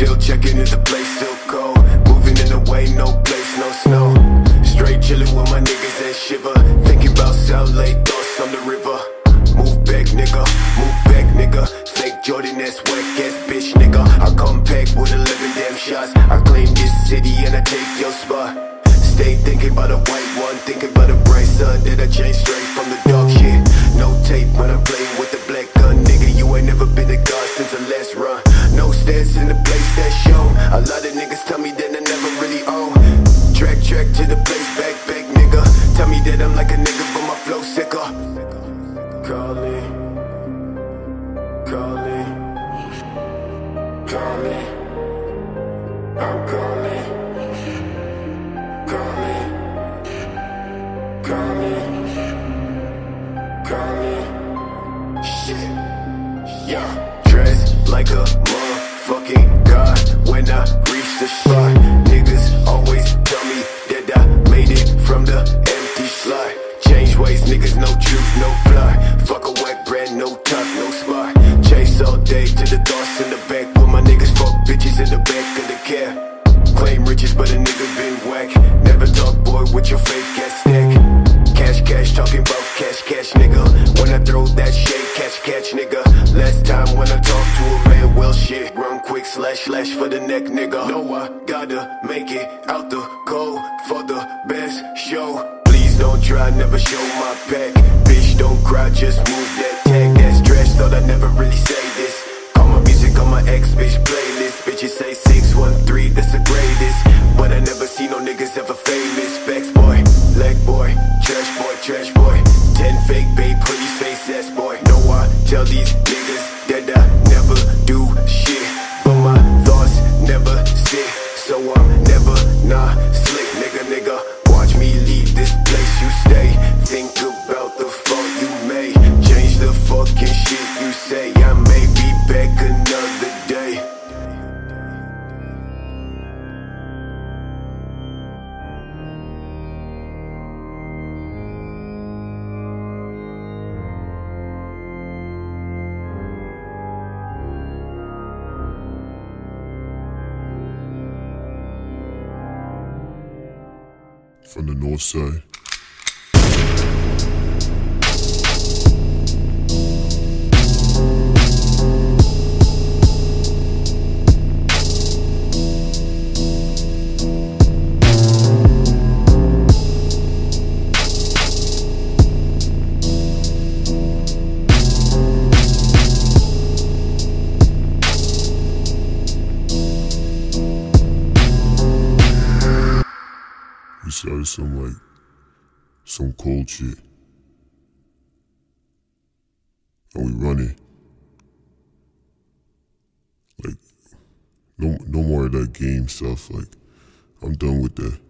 Still checking if the place still cold. Moving in the way, no place, no snow. Straight chilling with my niggas and shiver. Thinking about South Lake, thoughts on the river. Move back, nigga. Move back, nigga. Fake Jordan, that's whack ass bitch, nigga. I come back with 11 damn shots. I claim this city and I take your spot. Stay thinking about a white one, thinking about a bright sun. Did I change straight Calling, calling, calling. I'm calling, calling, calling, calling. Shit, yeah. Dressed like a motherfucking god when I reach the spot. Niggas always tell me that I made it from the empty slot. Change ways, niggas, no truth, no To the thoughts in the back. With my niggas, fuck bitches in the back of the cab. Claim riches, but a nigga been whack. Never talk, boy, with your fake ass stack. Cash, cash, talking about cash, cash, nigga. When I throw that shade, catch, catch, nigga. Last time when I talk to a man, well, shit. Run quick, slash, slash for the neck, nigga. Know I gotta make it out the cold for the best show. Please don't try, never show my back. Bitch, don't cry, just move that tag. That's trash, thought I never really say this. On my ex bitch playlist. Bitches say 613, that's the greatest. But I never see no niggas ever famous. Facts boy, leg boy, trash boy, trash boy. Ten fake babe, pretty face ass boy. No, I tell these niggas From the north side. Started some like some cold shit. And we running. Like no no more of that game stuff. Like I'm done with that.